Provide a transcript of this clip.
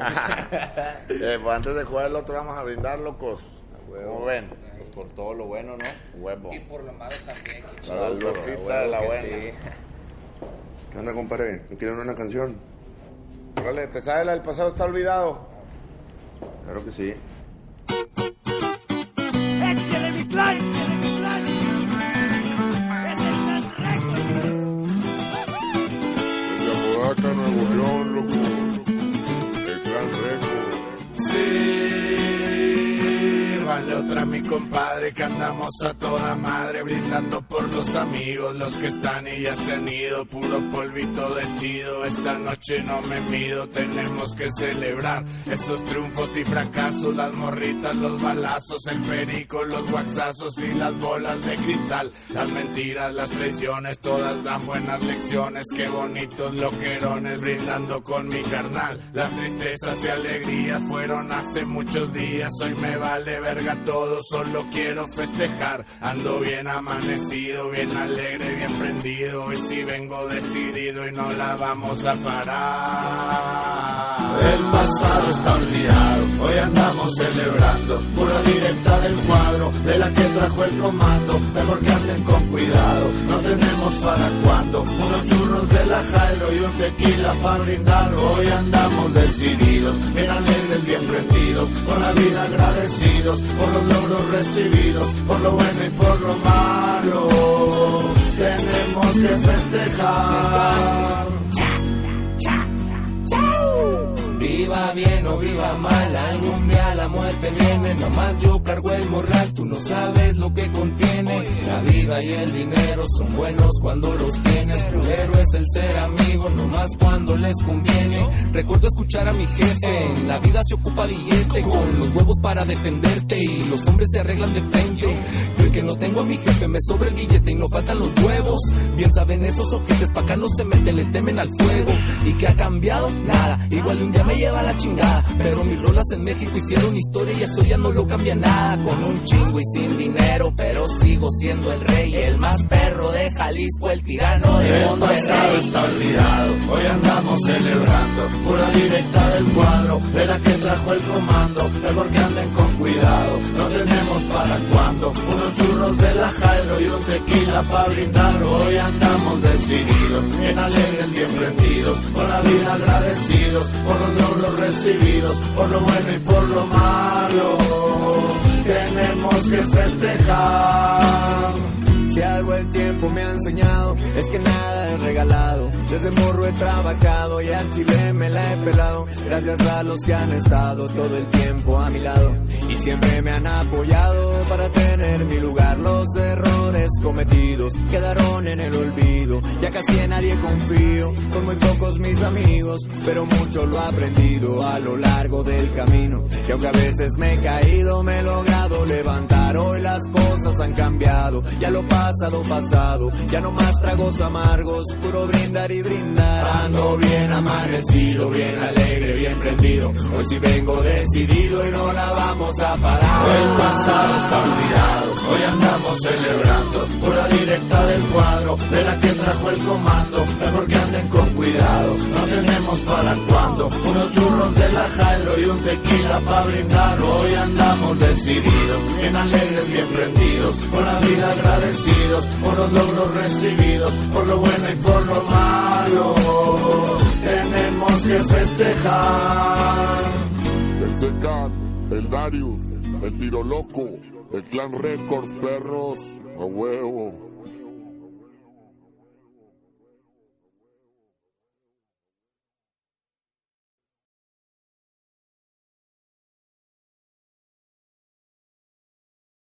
Eh, pues antes de jugar el otro vamos a brindar, locos. ¿Cómo ven? Pues por todo lo bueno, ¿no? Huevo. Y por lo malo también. La saludcita de la buena. sí. ¿Qué onda, compadre? ¿No quieren una canción? Órale, ¿te sabes la del pasado está olvidado? Claro que sí. Échale mi plan, échale mi plan. Es el Gran Record. Desde Apodaca, Nuevo León, loco. Vale otra mi compadre que andamos a toda madre brindando por los amigos, los que están y ya se han ido, puro polvito de chido, esta noche no me mido, tenemos que celebrar esos triunfos y fracasos, las morritas, los balazos, el perico, los guaxazos y las bolas de cristal, las mentiras, las traiciones, todas dan buenas lecciones, qué bonitos loquerones brindando con mi carnal, las tristezas y alegrías fueron hace muchos días, hoy me vale verga todo, solo quiero festejar, ando bien amanecido, bien alegre, bien prendido, hoy sí vengo decidido y no la vamos a parar. El pasado está olvidado, hoy andamos celebrando, pura directa del cuadro, de la que trajo el comando, mejor que anden con cuidado, no tenemos para cuando, unos churros de la Jairo y un tequila para brindar, hoy andamos decididos, prendidos, con la vida agradecidos, por los logros recibidos, por lo bueno y por lo malo, tenemos que festejar. Viva bien o viva mal, algún la muerte viene. Nomás yo cargo el morral, tú no sabes lo que contiene. La vida y el dinero son buenos cuando los tienes, pero es el ser amigo, nomás cuando les conviene. Recuerdo escuchar a mi jefe, la vida se ocupa billete, con los huevos para defenderte y los hombres se arreglan de frente. Que no tengo a mi jefe, me sobra el billete y no faltan los huevos. Bien saben esos ojetes, pa' acá no se meten, le temen al fuego. ¿Y qué ha cambiado? Nada, igual un día me lleva la chingada. Pero mis rolas en México hicieron historia y eso ya no lo cambia nada. Con un chingo y sin dinero, pero sigo siendo el rey, el más perro Jalisco, el tirano pasado está olvidado, hoy andamos celebrando, pura directa del cuadro, de la que trajo el comando, mejor que anden con cuidado, no tenemos para cuando, unos churros de la Jairo y un tequila para brindar, hoy andamos decididos, bien alegres, bien prendidos, con la vida agradecidos, por los logros recibidos, por lo bueno y por lo malo, tenemos que festejar. Me ha enseñado es que nada es regalado. Desde morro he trabajado y al chile me la he pelado. Gracias a los que han estado todo el tiempo a mi lado y siempre me han apoyado para tener mi lugar. Los errores cometidos quedaron en el olvido. Ya casi en nadie confío, son muy pocos mis amigos, pero mucho lo he aprendido a lo largo del camino. Y aunque a veces me he caído, me he logrado levantar. Hoy las cosas han cambiado, ya lo pasado, pasado. Ya no más tragos amargos, puro brindar y brindar. Ando bien amanecido, bien alegre, bien prendido. Hoy sí vengo decidido y no la vamos a parar. El pasado está olvidado, hoy andamos celebrando, pura directa del cuadro, de la que trajo el comando, mejor que anden con cuidado, no tenemos para cuando, unos churros de la Jairo y un tequila para brindar, hoy andamos decididos, bien alegres, bien prendidos, con la vida agradecidos, por los logros recibidos, por lo bueno y por El Tiro Loco, el Clan Record, perros. A huevo.